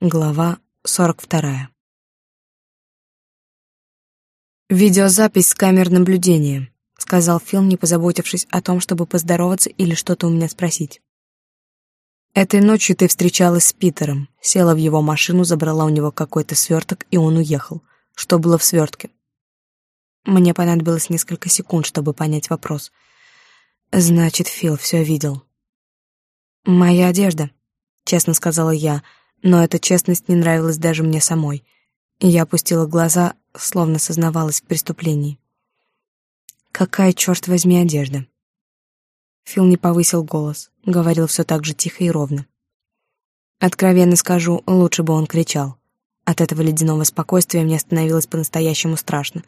Глава сорок вторая. «Видеозапись с камер наблюдения», — сказал Фил, не позаботившись о том, чтобы поздороваться или что-то у меня спросить. «Этой ночью ты встречалась с Питером, села в его машину, забрала у него какой-то сверток, и он уехал. Что было в свертке?» Мне понадобилось несколько секунд, чтобы понять вопрос. «Значит, Фил все видел». «Моя одежда», — честно сказала я, — но эта честность не нравилась даже мне самой. И я опустила глаза, словно сознавалась в преступлении. «Какая, черт возьми, одежда?» Фил не повысил голос, говорил все так же тихо и ровно. Откровенно скажу, лучше бы он кричал. От этого ледяного спокойствия мне становилось по-настоящему страшно.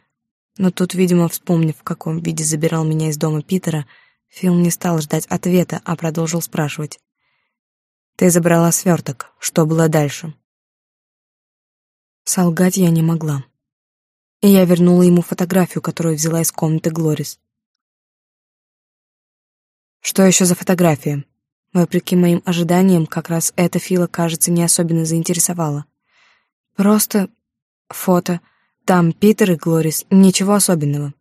Но тут, видимо, вспомнив, в каком виде забирал меня из дома Питера, Фил не стал ждать ответа, а продолжил спрашивать. Ты забрала сверток. Что было дальше? Солгать я не могла. И я вернула ему фотографию, которую взяла из комнаты Глорис. Что еще за фотография? Вопреки моим ожиданиям, как раз эта Фила, кажется, не особенно заинтересовала. Просто фото. Там Питер и Глорис. Ничего особенного.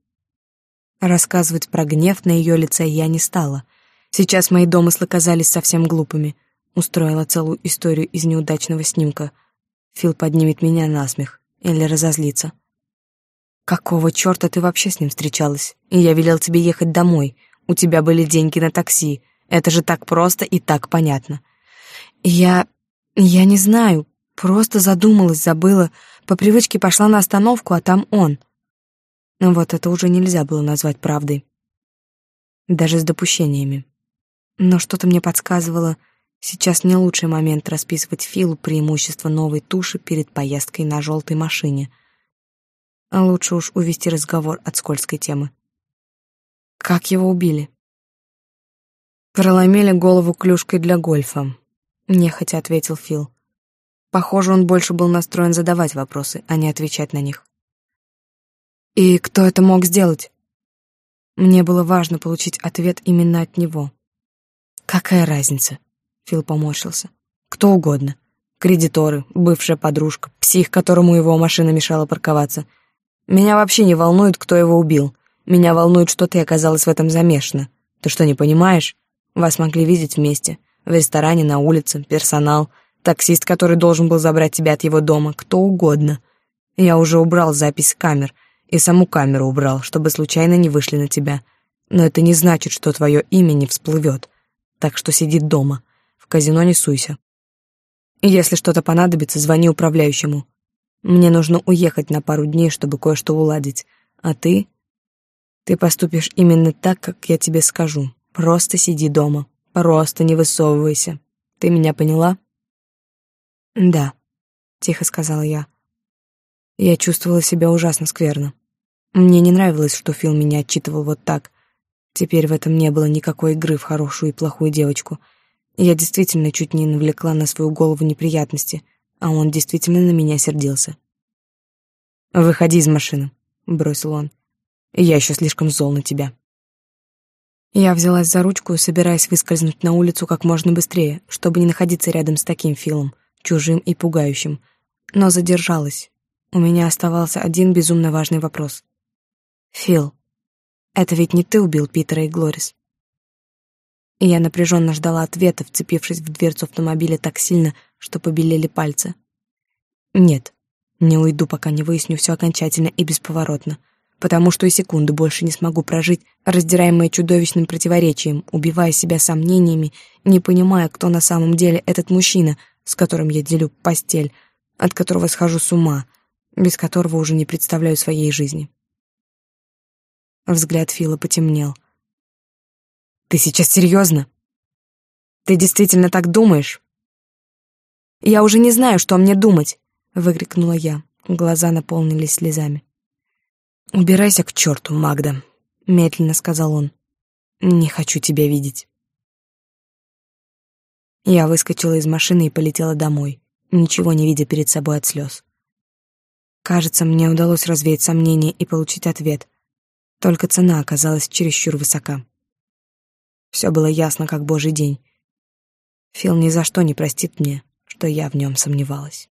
Рассказывать про гнев на ее лице я не стала. Сейчас мои домыслы казались совсем глупыми — Устроила целую историю из неудачного снимка. Фил поднимет меня на смех или разозлится. «Какого черта ты вообще с ним встречалась? И я велел тебе ехать домой. У тебя были деньги на такси. Это же так просто и так понятно». «Я... я не знаю. Просто задумалась, забыла. По привычке пошла на остановку, а там он». Но вот это уже нельзя было назвать правдой. Даже с допущениями. Но что-то мне подсказывало, Сейчас не лучший момент расписывать Филу преимущество новой туши перед поездкой на желтой машине. А лучше уж увести разговор от скользкой темы. Как его убили? Проломили голову клюшкой для гольфа, нехотя ответил Фил. Похоже, он больше был настроен задавать вопросы, а не отвечать на них. И кто это мог сделать? Мне было важно получить ответ именно от него. Какая разница? Фил поморщился. Кто угодно. Кредиторы, бывшая подружка, псих, которому его машина мешала парковаться. Меня вообще не волнует, кто его убил. Меня волнует, что ты оказалась в этом замешана. Ты что, не понимаешь? Вас могли видеть вместе. В ресторане, на улице, персонал, таксист, который должен был забрать тебя от его дома, кто угодно. Я уже убрал запись камер, и саму камеру убрал, чтобы случайно не вышли на тебя. Но это не значит, что твое имя не всплывет. Так что сиди дома казино не суйся. Если что-то понадобится, звони управляющему. Мне нужно уехать на пару дней, чтобы кое-что уладить. А ты? Ты поступишь именно так, как я тебе скажу. Просто сиди дома. Просто не высовывайся. Ты меня поняла? Да, тихо сказала я. Я чувствовала себя ужасно скверно. Мне не нравилось, что Фил меня отчитывал вот так. Теперь в этом не было никакой игры в хорошую и плохую девочку — я действительно чуть не навлекла на свою голову неприятности, а он действительно на меня сердился. «Выходи из машины», — бросил он. «Я еще слишком зол на тебя». Я взялась за ручку, собираясь выскользнуть на улицу как можно быстрее, чтобы не находиться рядом с таким Филом, чужим и пугающим. Но задержалась. У меня оставался один безумно важный вопрос. «Фил, это ведь не ты убил Питера и Глорис?» И я напряженно ждала ответа, вцепившись в дверцу автомобиля так сильно, что побелели пальцы. Нет, не уйду, пока не выясню все окончательно и бесповоротно, потому что и секунды больше не смогу прожить, раздираемая чудовищным противоречием, убивая себя сомнениями, не понимая, кто на самом деле этот мужчина, с которым я делю постель, от которого схожу с ума, без которого уже не представляю своей жизни. Взгляд Фила потемнел — ты сейчас серьезно? Ты действительно так думаешь? Я уже не знаю, что мне думать, выкрикнула я. Глаза наполнились слезами. Убирайся к черту, Магда, медленно сказал он. Не хочу тебя видеть. Я выскочила из машины и полетела домой, ничего не видя перед собой от слез. Кажется, мне удалось развеять сомнения и получить ответ. Только цена оказалась чересчур высока. Все было ясно, как божий день. Фил ни за что не простит мне, что я в нем сомневалась.